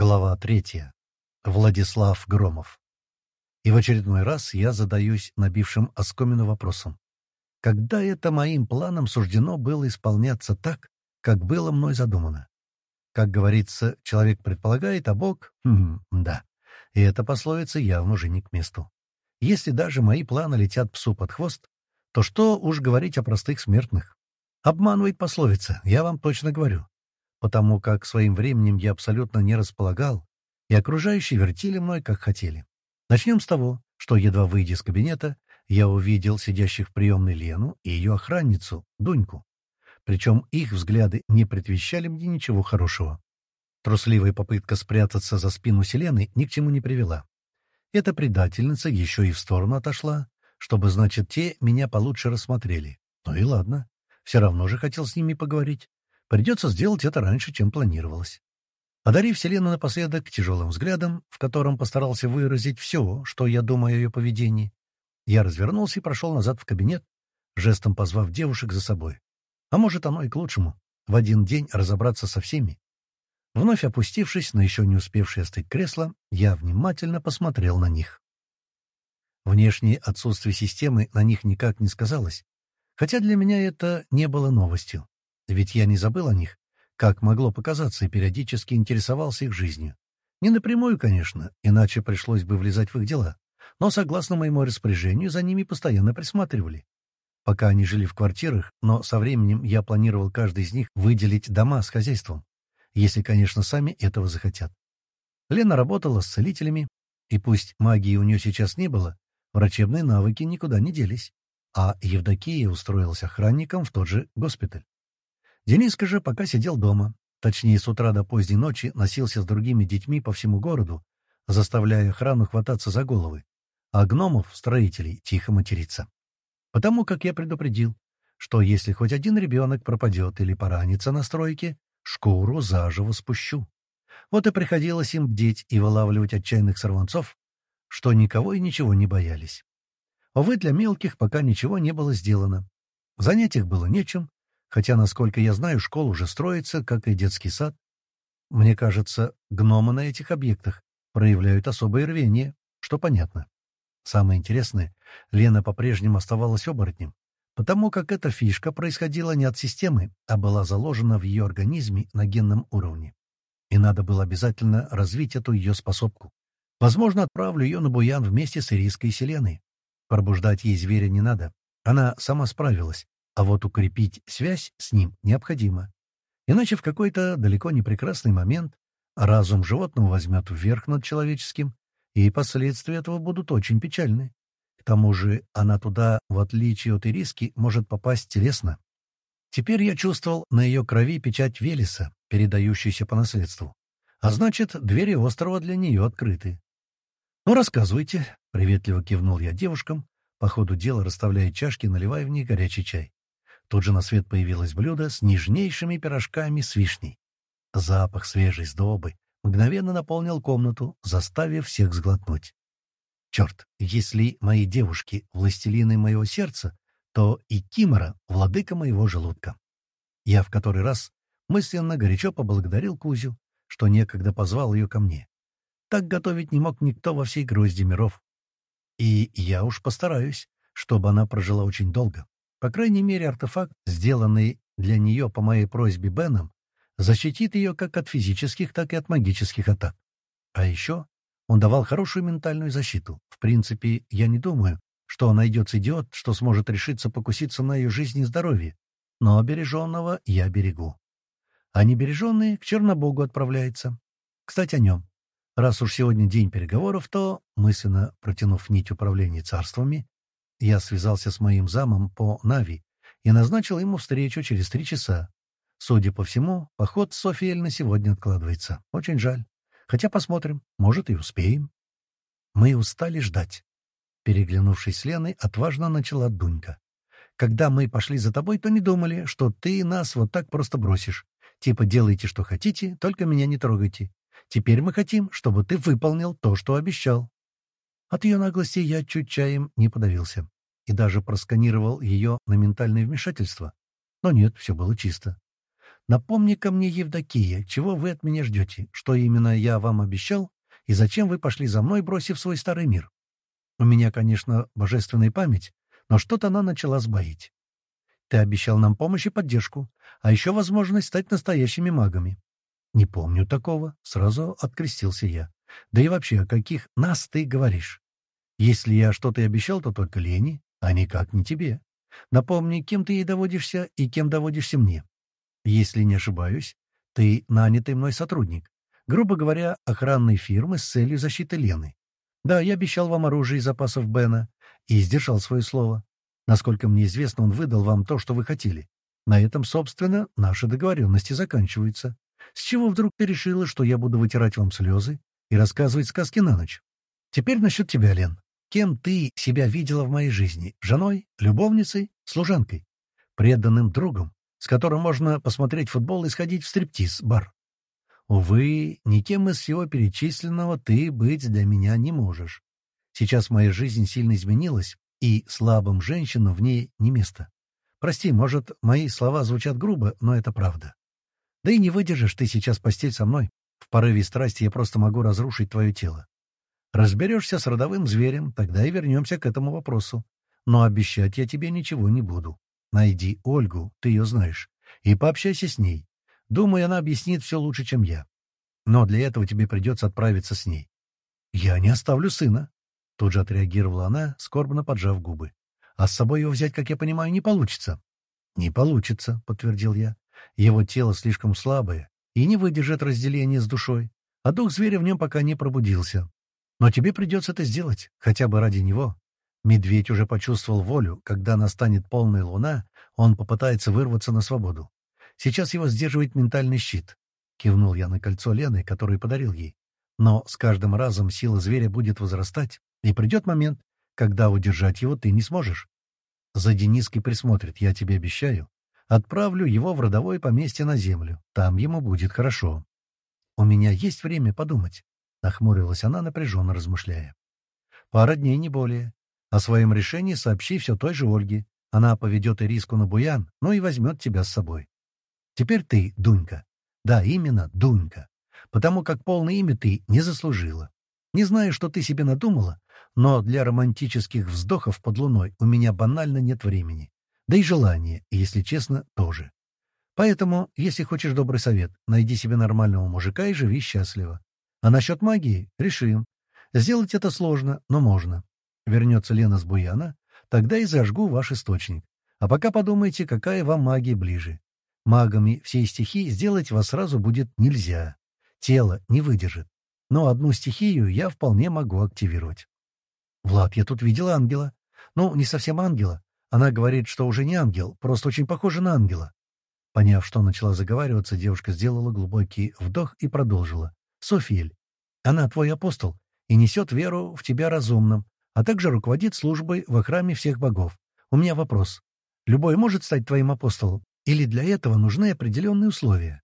Глава третья. Владислав Громов. И в очередной раз я задаюсь набившим оскомину вопросом. Когда это моим планам суждено было исполняться так, как было мной задумано? Как говорится, человек предполагает, а Бог... Хм, да. И эта пословица явно уже не к месту. Если даже мои планы летят псу под хвост, то что уж говорить о простых смертных? Обманывает пословица, я вам точно говорю потому как своим временем я абсолютно не располагал, и окружающие вертели мной, как хотели. Начнем с того, что, едва выйдя из кабинета, я увидел сидящих в приемной Лену и ее охранницу, Дуньку. Причем их взгляды не предвещали мне ничего хорошего. Трусливая попытка спрятаться за спину Селены ни к чему не привела. Эта предательница еще и в сторону отошла, чтобы, значит, те меня получше рассмотрели. Ну и ладно, все равно же хотел с ними поговорить. Придется сделать это раньше, чем планировалось. Одарив Селену напоследок тяжелым взглядом, в котором постарался выразить все, что я думаю о ее поведении, я развернулся и прошел назад в кабинет, жестом позвав девушек за собой. А может, оно и к лучшему — в один день разобраться со всеми. Вновь опустившись на еще не успевшее остыть кресло, я внимательно посмотрел на них. Внешнее отсутствие системы на них никак не сказалось, хотя для меня это не было новостью. Ведь я не забыл о них, как могло показаться, и периодически интересовался их жизнью. Не напрямую, конечно, иначе пришлось бы влезать в их дела, но, согласно моему распоряжению, за ними постоянно присматривали. Пока они жили в квартирах, но со временем я планировал каждый из них выделить дома с хозяйством, если, конечно, сами этого захотят. Лена работала с целителями, и пусть магии у нее сейчас не было, врачебные навыки никуда не делись, а Евдокия устроилась охранником в тот же госпиталь. Дениска же пока сидел дома. Точнее, с утра до поздней ночи носился с другими детьми по всему городу, заставляя охрану хвататься за головы, а гномов, строителей, тихо материться. Потому как я предупредил, что если хоть один ребенок пропадет или поранится на стройке, шкуру заживо спущу. Вот и приходилось им бдеть и вылавливать отчаянных сорванцов, что никого и ничего не боялись. Увы, для мелких пока ничего не было сделано. Занять их было нечем, Хотя, насколько я знаю, школа уже строится, как и детский сад. Мне кажется, гномы на этих объектах проявляют особое рвение, что понятно. Самое интересное, Лена по-прежнему оставалась оборотнем, потому как эта фишка происходила не от системы, а была заложена в ее организме на генном уровне. И надо было обязательно развить эту ее способку. Возможно, отправлю ее на Буян вместе с Ириской и Селеной. Пробуждать ей зверя не надо. Она сама справилась, а вот укрепить связь с ним необходимо. Иначе в какой-то далеко не прекрасный момент разум животного возьмет вверх над человеческим, и последствия этого будут очень печальны. К тому же она туда, в отличие от Ириски, может попасть телесно. Теперь я чувствовал на ее крови печать Велеса, передающуюся по наследству. А значит, двери острова для нее открыты. «Ну, рассказывайте», — приветливо кивнул я девушкам, по ходу дела расставляя чашки, наливая в них горячий чай. Тут же на свет появилось блюдо с нежнейшими пирожками с вишней. Запах свежей сдобы мгновенно наполнил комнату, заставив всех сглотнуть. Черт, если мои девушки — властелины моего сердца, то и Кимора — владыка моего желудка. Я в который раз мысленно горячо поблагодарил Кузю, что некогда позвал ее ко мне. Так готовить не мог никто во всей грозди миров. И я уж постараюсь, чтобы она прожила очень долго. По крайней мере, артефакт, сделанный для нее по моей просьбе Беном, защитит ее как от физических, так и от магических атак. А еще он давал хорошую ментальную защиту. В принципе, я не думаю, что найдется идиот, что сможет решиться покуситься на ее жизнь и здоровье. Но обереженного я берегу. А небереженный к Чернобогу отправляется. Кстати, о нем. Раз уж сегодня день переговоров, то, мысленно протянув нить управления царствами, я связался с моим замом по Нави и назначил ему встречу через три часа. Судя по всему, поход Софиэль на сегодня откладывается. Очень жаль. Хотя посмотрим, может, и успеем. Мы устали ждать. Переглянувшись с Леной, отважно начала Дунька. Когда мы пошли за тобой, то не думали, что ты нас вот так просто бросишь. Типа делайте, что хотите, только меня не трогайте. Теперь мы хотим, чтобы ты выполнил то, что обещал. От ее наглости я чуть чаем не подавился и даже просканировал ее на ментальное вмешательство. Но нет, все было чисто. Напомни-ка мне, Евдокия, чего вы от меня ждете, что именно я вам обещал, и зачем вы пошли за мной, бросив свой старый мир? У меня, конечно, божественная память, но что-то она начала сбоить. Ты обещал нам помощь и поддержку, а еще возможность стать настоящими магами. Не помню такого, сразу открестился я. Да и вообще, о каких нас ты говоришь? Если я что-то и обещал, то только Лене, а никак не тебе. Напомни, кем ты ей доводишься и кем доводишься мне. Если не ошибаюсь, ты нанятый мной сотрудник. Грубо говоря, охранной фирмы с целью защиты Лены. Да, я обещал вам оружие из запасов Бена и сдержал свое слово. Насколько мне известно, он выдал вам то, что вы хотели. На этом, собственно, наши договоренности заканчиваются. С чего вдруг ты решила, что я буду вытирать вам слезы и рассказывать сказки на ночь? Теперь насчет тебя, Лен. Кем ты себя видела в моей жизни? Женой, любовницей, служанкой? Преданным другом, с которым можно посмотреть футбол и сходить в стриптиз-бар? Увы, никем из всего перечисленного ты быть для меня не можешь. Сейчас моя жизнь сильно изменилась, и слабым женщинам в ней не место. Прости, может, мои слова звучат грубо, но это правда. Да и не выдержишь ты сейчас постель со мной. В порыве страсти я просто могу разрушить твое тело. Разберешься с родовым зверем, тогда и вернемся к этому вопросу. Но обещать я тебе ничего не буду. Найди Ольгу, ты ее знаешь, и пообщайся с ней. Думаю, она объяснит все лучше, чем я. Но для этого тебе придется отправиться с ней. Я не оставлю сына. Тут же отреагировала она, скорбно поджав губы. А с собой его взять, как я понимаю, не получится. Не получится, подтвердил я. Его тело слишком слабое и не выдержит разделения с душой, а дух зверя в нем пока не пробудился. Но тебе придется это сделать, хотя бы ради него. Медведь уже почувствовал волю. Когда настанет полная луна, он попытается вырваться на свободу. Сейчас его сдерживает ментальный щит. Кивнул я на кольцо Лены, которое подарил ей. Но с каждым разом сила зверя будет возрастать, и придет момент, когда удержать его ты не сможешь. За Дениской присмотрит, я тебе обещаю. Отправлю его в родовое поместье на землю. Там ему будет хорошо. У меня есть время подумать. — нахмурилась она, напряженно размышляя. «Пара дней, не более. О своем решении сообщи все той же Ольге. Она поведет Ириску на буян, но и возьмет тебя с собой. Теперь ты, Дунька. Да, именно Дунька. Потому как полное имя ты не заслужила. Не знаю, что ты себе надумала, но для романтических вздохов под луной у меня банально нет времени. Да и желания, если честно, тоже. Поэтому, если хочешь добрый совет, найди себе нормального мужика и живи счастливо. А насчет магии решим. Сделать это сложно, но можно. Вернется Лена с Буяна, тогда и зажгу ваш источник. А пока подумайте, какая вам магия ближе. Магами всей стихии сделать вас сразу будет нельзя. Тело не выдержит. Но одну стихию я вполне могу активировать. Влад, я тут видел ангела. Ну, не совсем ангела. Она говорит, что уже не ангел, просто очень похожа на ангела. Поняв, что начала заговариваться, девушка сделала глубокий вдох и продолжила. Софиэль. Она твой апостол и несет веру в тебя разумным, а также руководит службой во храме всех богов. У меня вопрос. Любой может стать твоим апостолом? Или для этого нужны определенные условия?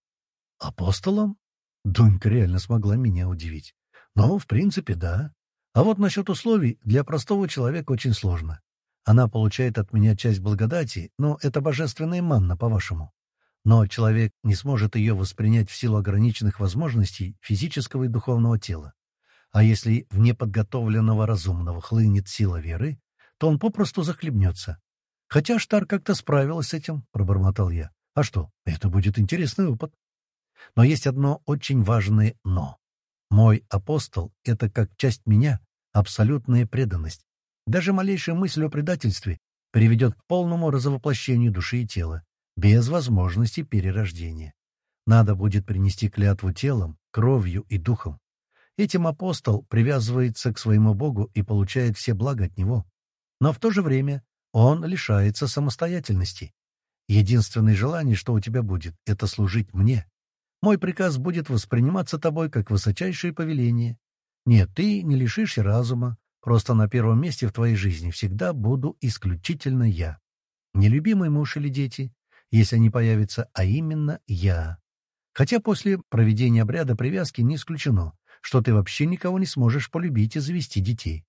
Апостолом? Дунька реально смогла меня удивить. Ну, в принципе, да. А вот насчет условий для простого человека очень сложно. Она получает от меня часть благодати, но это божественная манна, по-вашему. Но человек не сможет ее воспринять в силу ограниченных возможностей физического и духовного тела. А если в неподготовленного разумного хлынет сила веры, то он попросту захлебнется. Хотя Штар как-то справилась с этим, — пробормотал я. А что, это будет интересный опыт. Но есть одно очень важное «но». Мой апостол — это как часть меня, абсолютная преданность. Даже малейшая мысль о предательстве приведет к полному разовоплощению души и тела без возможности перерождения. Надо будет принести клятву телом, кровью и духом. Этим апостол привязывается к своему Богу и получает все блага от него. Но в то же время он лишается самостоятельности. Единственное желание, что у тебя будет, — это служить мне. Мой приказ будет восприниматься тобой как высочайшее повеление. Нет, ты не лишишься разума, просто на первом месте в твоей жизни всегда буду исключительно я. Нелюбимый муж или дети, если они появятся, а именно я. Хотя после проведения обряда привязки не исключено, что ты вообще никого не сможешь полюбить и завести детей.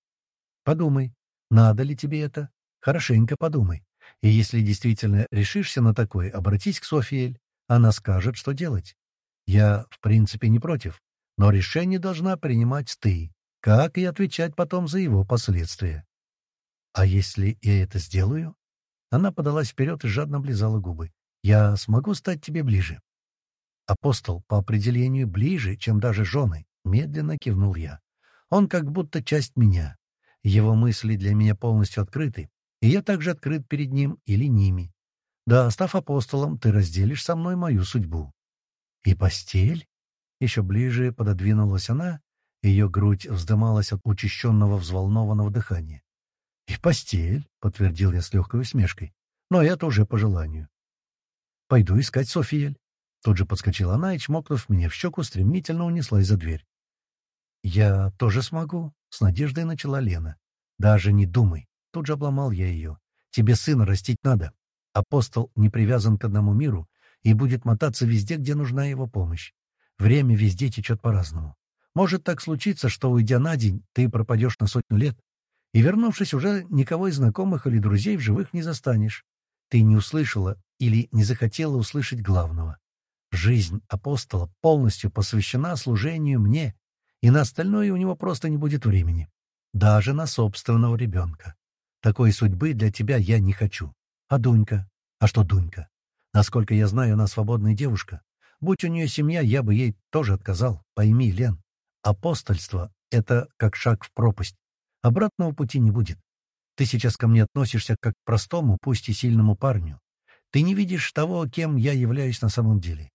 Подумай, надо ли тебе это? Хорошенько подумай. И если действительно решишься на такое, обратись к Софиэль. Она скажет, что делать. Я, в принципе, не против, но решение должна принимать ты, как и отвечать потом за его последствия. А если я это сделаю? Она подалась вперед и жадно облизала губы. Я смогу стать тебе ближе. Апостол, по определению, ближе, чем даже жены, медленно кивнул я. Он как будто часть меня. Его мысли для меня полностью открыты, и я также открыт перед ним или ними. Да, став апостолом, ты разделишь со мной мою судьбу. И постель? Еще ближе пододвинулась она, ее грудь вздымалась от учащенного взволнованного дыхания. «И постель», — подтвердил я с легкой усмешкой, — «но это уже по желанию». «Пойду искать Софиель». Тут же подскочила она и, чмокнув меня в щеку, стремительно унеслась за дверь. «Я тоже смогу», — с надеждой начала Лена. «Даже не думай», — тут же обломал я ее. «Тебе сына растить надо. Апостол не привязан к одному миру и будет мотаться везде, где нужна его помощь. Время везде течет по-разному. Может так случиться, что, уйдя на день, ты пропадешь на сотню лет, и, вернувшись, уже никого из знакомых или друзей в живых не застанешь. Ты не услышала или не захотела услышать главного. Жизнь апостола полностью посвящена служению мне, и на остальное у него просто не будет времени. Даже на собственного ребенка. Такой судьбы для тебя я не хочу. А Дунька? А что Дунька? Насколько я знаю, она свободная девушка. Будь у нее семья, я бы ей тоже отказал. Пойми, Лен, апостольство — это как шаг в пропасть. Обратного пути не будет. Ты сейчас ко мне относишься как к простому, пусть и сильному парню. Ты не видишь того, кем я являюсь на самом деле.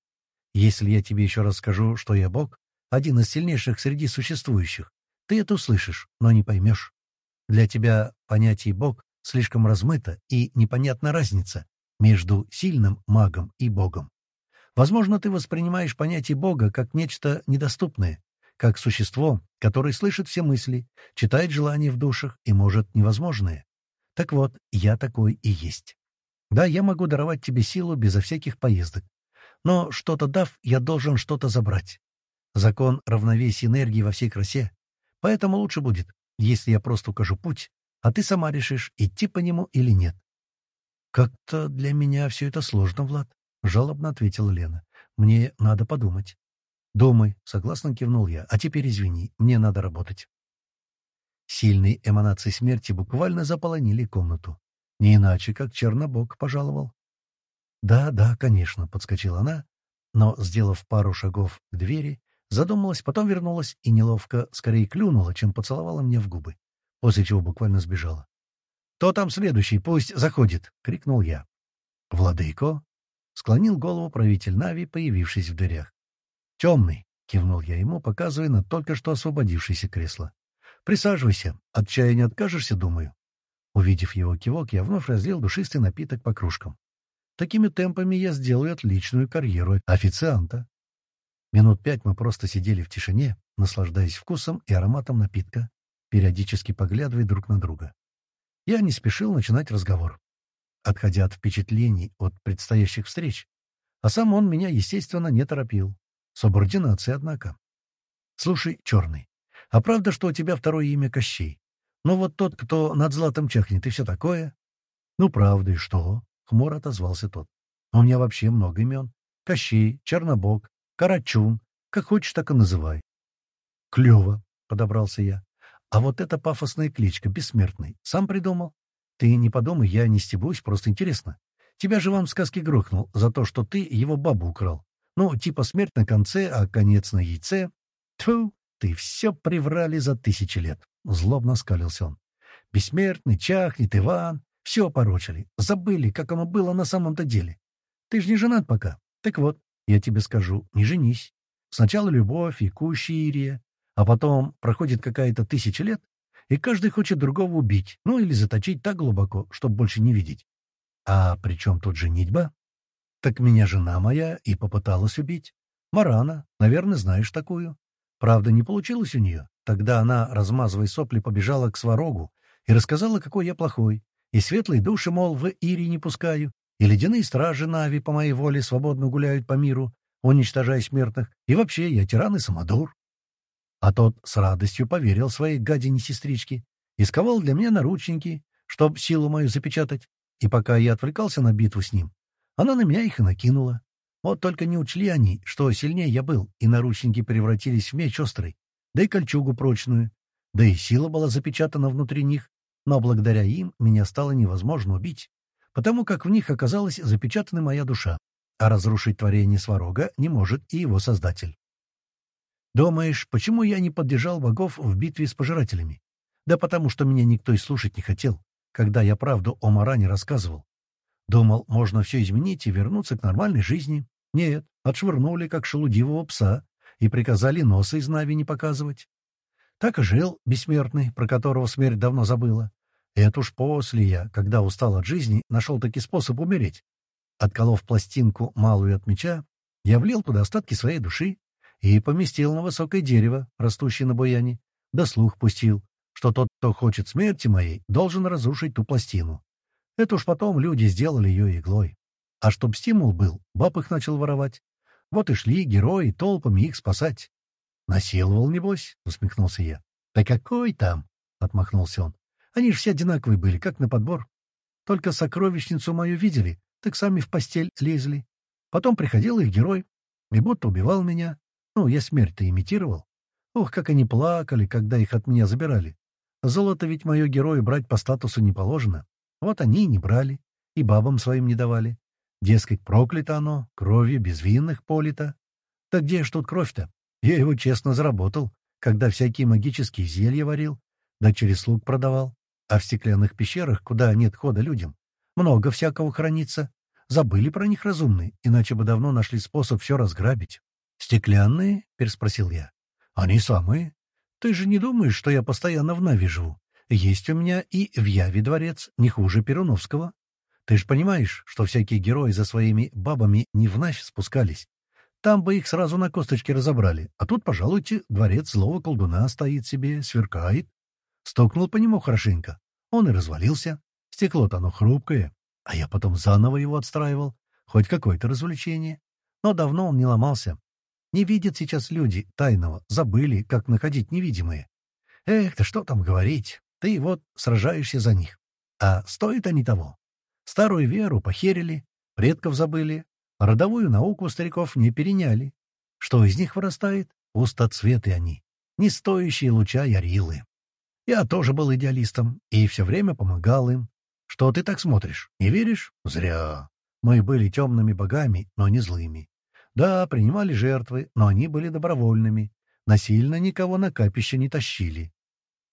Если я тебе еще раз скажу, что я Бог, один из сильнейших среди существующих, ты это услышишь, но не поймешь. Для тебя понятие «Бог» слишком размыто, и непонятна разница между сильным магом и Богом. Возможно, ты воспринимаешь понятие Бога как нечто недоступное, как существо, которое слышит все мысли, читает желания в душах и может невозможное. Так вот, я такой и есть. Да, я могу даровать тебе силу безо всяких поездок. Но что-то дав, я должен что-то забрать. Закон равновесия энергии во всей красе. Поэтому лучше будет, если я просто укажу путь, а ты сама решишь, идти по нему или нет. «Как-то для меня все это сложно, Влад», — жалобно ответила Лена. «Мне надо подумать». «Думай», — согласно кивнул я. «А теперь извини, мне надо работать». Сильные эманации смерти буквально заполонили комнату. Не иначе, как Чернобог пожаловал. «Да, да, конечно», — подскочила она, но, сделав пару шагов к двери, задумалась, потом вернулась и неловко скорее клюнула, чем поцеловала мне в губы, после чего буквально сбежала. «Кто там следующий? Пусть заходит!» — крикнул я. «Владыко!» — склонил голову правитель Нави, появившись в дверях. «Темный!» — кивнул я ему, показывая на только что освободившееся кресло. «Присаживайся. От чая не откажешься, думаю». Увидев его кивок, я вновь разлил душистый напиток по кружкам. Такими темпами я сделаю отличную карьеру официанта. Минут пять мы просто сидели в тишине, наслаждаясь вкусом и ароматом напитка, периодически поглядывая друг на друга. Я не спешил начинать разговор, отходя от впечатлений от предстоящих встреч. А сам он меня, естественно, не торопил. Субординация, однако. «Слушай, Черный, а правда, что у тебя второе имя Кощей? Ну вот тот, кто над златом чахнет и все такое?» «Ну, правда, и что?» — хмуро отозвался тот. «У меня вообще много имен. Кощей, Чернобог, Карачун. Как хочешь, так и называй». «Клево», — подобрался я. «А вот эта пафосная кличка, Бессмертный, сам придумал? Ты не подумай, я не стебусь, просто интересно. Тебя же вам в сказке грохнул за то, что ты его бабу украл. Ну, типа смерть на конце, а конец на яйце. Тьфу, ты все приврали за тысячи лет. Злобно скалился он. Бессмертный, чахнет, Иван. Все опорочили. Забыли, как оно было на самом-то деле. Ты же не женат пока. Так вот, я тебе скажу, не женись. Сначала любовь и кущирия, а потом проходит какая-то тысяча лет, и каждый хочет другого убить, ну или заточить так глубоко, чтобы больше не видеть. А при чем тут женитьба? Так меня жена моя и попыталась убить. Марана, наверное, знаешь такую. Правда, не получилось у нее. Тогда она, размазывая сопли, побежала к сварогу и рассказала, какой я плохой. И светлые души, мол, в Ири не пускаю, и ледяные стражи Нави по моей воле свободно гуляют по миру, уничтожая смертных, и вообще я тиран и самодур. А тот с радостью поверил своей гадине-сестричке и сковал для меня наручники, чтоб силу мою запечатать. И пока я отвлекался на битву с ним, она на меня их и накинула. Вот только не учли они, что сильнее я был, и наручники превратились в меч острый, да и кольчугу прочную, да и сила была запечатана внутри них, но благодаря им меня стало невозможно убить, потому как в них оказалась запечатана моя душа, а разрушить творение Сварога не может и его создатель. Думаешь, почему я не поддержал богов в битве с пожирателями? Да потому что меня никто и слушать не хотел, когда я правду о Маране рассказывал. Думал, можно все изменить и вернуться к нормальной жизни. Нет, отшвырнули, как шелудивого пса, и приказали носа из Нави не показывать. Так и жил бессмертный, про которого смерть давно забыла. Это уж после я, когда устал от жизни, нашел таки способ умереть. Отколов пластинку малую от меча, я влил туда остатки своей души и поместил на высокое дерево, растущее на буяне, да слух пустил, что тот, кто хочет смерти моей, должен разрушить ту пластину. Это уж потом люди сделали ее иглой. А чтоб стимул был, баб их начал воровать. Вот и шли герои толпами их спасать. «Насиловал, небось?» — усмехнулся я. «Да какой там?» — отмахнулся он. «Они ж все одинаковые были, как на подбор. Только сокровищницу мою видели, так сами в постель лезли. Потом приходил их герой и будто убивал меня. Ну, я смерть-то имитировал. Ох, как они плакали, когда их от меня забирали. Золото ведь мое герою брать по статусу не положено. Вот они и не брали, и бабам своим не давали. Дескать, проклято оно, кровью безвинных полито. Так где ж тут кровь-то? Я его честно заработал, когда всякие магические зелья варил, да через слуг продавал. А в стеклянных пещерах, куда нет хода людям, много всякого хранится. Забыли про них разумные, иначе бы давно нашли способ все разграбить. «Стеклянные?» — переспросил я. «Они самые. Ты же не думаешь, что я постоянно в Нави живу? Есть у меня и в Яве дворец, не хуже Перуновского. Ты ж понимаешь, что всякие герои за своими бабами не в Навь спускались. Там бы их сразу на косточки разобрали, а тут, пожалуйте, дворец злого колдуна стоит себе, сверкает. Стукнул по нему хорошенько. Он и развалился. Стекло-то оно хрупкое, а я потом заново его отстраивал. Хоть какое-то развлечение. Но давно он не ломался. Не видят сейчас люди тайного, забыли, как находить невидимые. Эх, да что там говорить. Ты вот сражаешься за них. А стоят они того? Старую веру похерили, предков забыли, родовую науку стариков не переняли. Что из них вырастает? Пустоцветы они, не стоящие луча ярилы. Я тоже был идеалистом и все время помогал им. Что ты так смотришь? Не веришь? Зря. Мы были темными богами, но не злыми. Да, принимали жертвы, но они были добровольными. Насильно никого на капище не тащили.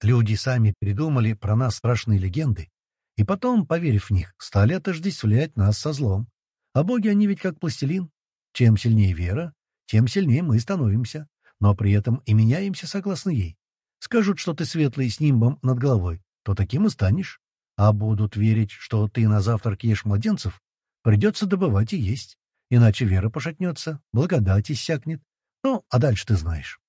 Люди сами придумали про нас страшные легенды, и потом, поверив в них, стали отождествлять нас со злом. А боги, они ведь как пластилин. Чем сильнее вера, тем сильнее мы становимся, но при этом и меняемся согласно ей. Скажут, что ты светлый с нимбом над головой, то таким и станешь. А будут верить, что ты на завтрак ешь младенцев, придется добывать и есть. Иначе вера пошатнется, благодать иссякнет. Ну, а дальше ты знаешь.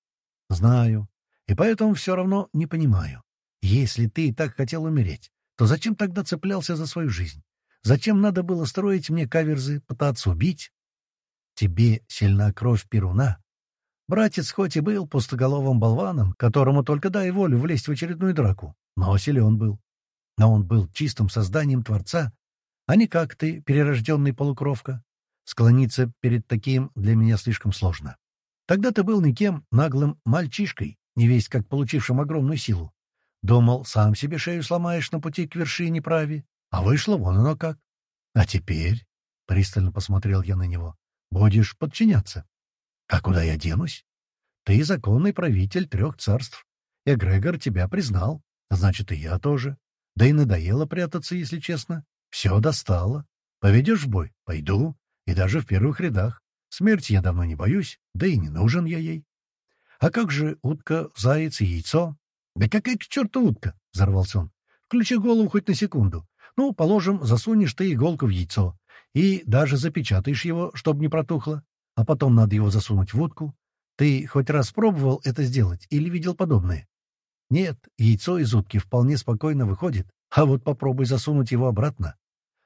Знаю. И поэтому все равно не понимаю. Если ты и так хотел умереть, то зачем тогда цеплялся за свою жизнь? Зачем надо было строить мне каверзы, пытаться убить? Тебе сильна кровь Перуна. Братец хоть и был пустоголовым болваном, которому только дай волю влезть в очередную драку, но силен был. Но он был чистым созданием Творца, а не как ты, перерожденный полукровка. Склониться перед таким для меня слишком сложно. Тогда ты был никем, наглым мальчишкой, не весть как получившим огромную силу. Думал, сам себе шею сломаешь на пути к вершине прави, а вышло вон оно как. А теперь, — пристально посмотрел я на него, — будешь подчиняться. А куда я денусь? Ты законный правитель трех царств. Эгрегор тебя признал, значит, и я тоже. Да и надоело прятаться, если честно. Все достало. Поведешь в бой? Пойду. И даже в первых рядах. Смерти я давно не боюсь, да и не нужен я ей. А как же утка, заяц и яйцо? Да какая к черту утка? — взорвался он. Включи голову хоть на секунду. Ну, положим, засунешь ты иголку в яйцо. И даже запечатаешь его, чтобы не протухло. А потом надо его засунуть в утку. Ты хоть раз пробовал это сделать или видел подобное? Нет, яйцо из утки вполне спокойно выходит. А вот попробуй засунуть его обратно.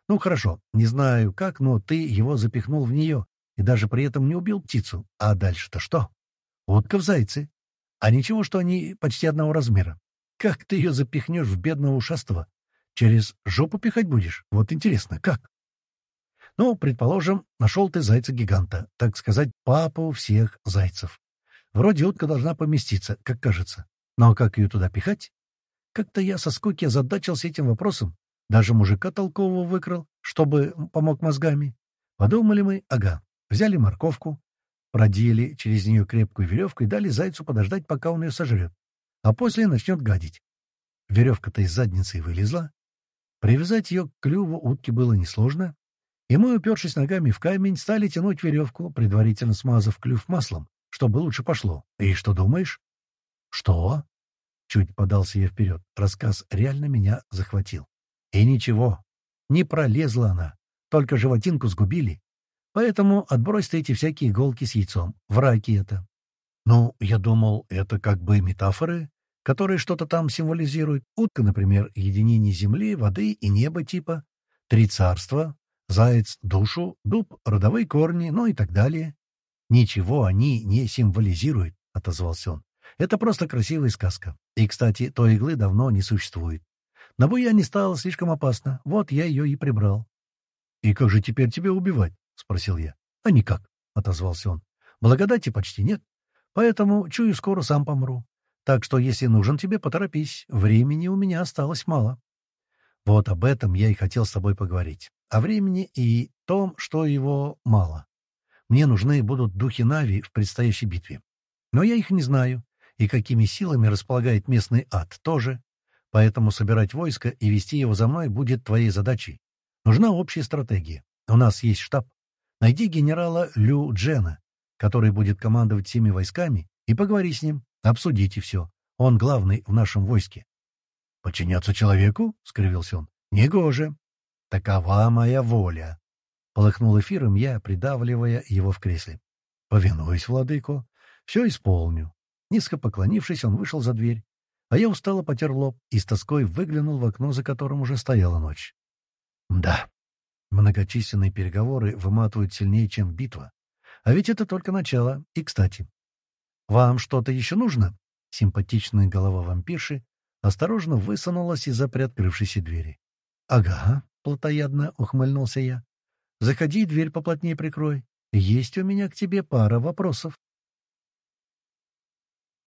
Ну, хорошо, не знаю как, но ты его запихнул в нее и даже при этом не убил птицу. А дальше-то что? Утка в зайце. А ничего, что они почти одного размера. Как ты ее запихнешь в бедного ушастого? Через жопу пихать будешь? Вот интересно, как? Ну, предположим, нашел ты зайца-гиганта, так сказать, папу всех зайцев. Вроде утка должна поместиться, как кажется. Но как ее туда пихать? Как-то я со скуки озадачился этим вопросом. Даже мужика толкового выкрал, чтобы помог мозгами. Подумали мы, ага, взяли морковку, продели через нее крепкую веревку и дали зайцу подождать, пока он ее сожрет. А после начнет гадить. Веревка-то из задницы вылезла. Привязать ее к клюву утки было несложно. И мы, упершись ногами в камень, стали тянуть веревку, предварительно смазав клюв маслом, чтобы лучше пошло. И что думаешь? Что? Чуть подался я вперед. Рассказ реально меня захватил. И ничего. Не пролезла она. Только животинку сгубили. Поэтому отбрось ты эти всякие иголки с яйцом. Враки это. Ну, я думал, это как бы метафоры, которые что-то там символизируют. Утка, например, единение земли, воды и неба типа. Три царства, заяц — душу, дуб — родовые корни, ну и так далее. «Ничего они не символизируют», — отозвался он. «Это просто красивая сказка. И, кстати, той иглы давно не существует. На буяне стало слишком опасно, вот я ее и прибрал». «И как же теперь тебя убивать?» — спросил я. «А никак», — отозвался он. «Благодати почти нет, поэтому, чую, скоро сам помру. Так что, если нужен тебе, поторопись. Времени у меня осталось мало». Вот об этом я и хотел с тобой поговорить. О времени и том, что его мало. Мне нужны будут духи Нави в предстоящей битве. Но я их не знаю, и какими силами располагает местный ад тоже. Поэтому собирать войско и вести его за мной будет твоей задачей. Нужна общая стратегия. У нас есть штаб. Найди генерала Лю Джена, который будет командовать всеми войсками, и поговори с ним. Обсудите все. Он главный в нашем войске. «Подчиняться человеку?» — скривился он. «Негоже. Такова моя воля». Полыхнул эфиром я, придавливая его в кресле. «Повинуюсь, владыко. Все исполню». Низко поклонившись, он вышел за дверь, а я устало потер лоб и с тоской выглянул в окно, за которым уже стояла ночь. Да, многочисленные переговоры выматывают сильнее, чем битва. А ведь это только начало. И, кстати, вам что-то еще нужно? Симпатичная голова вампирши осторожно высунулась из-за приоткрывшейся двери. — Ага, — плотоядно ухмыльнулся я. — Заходи, дверь поплотнее прикрой. Есть у меня к тебе пара вопросов.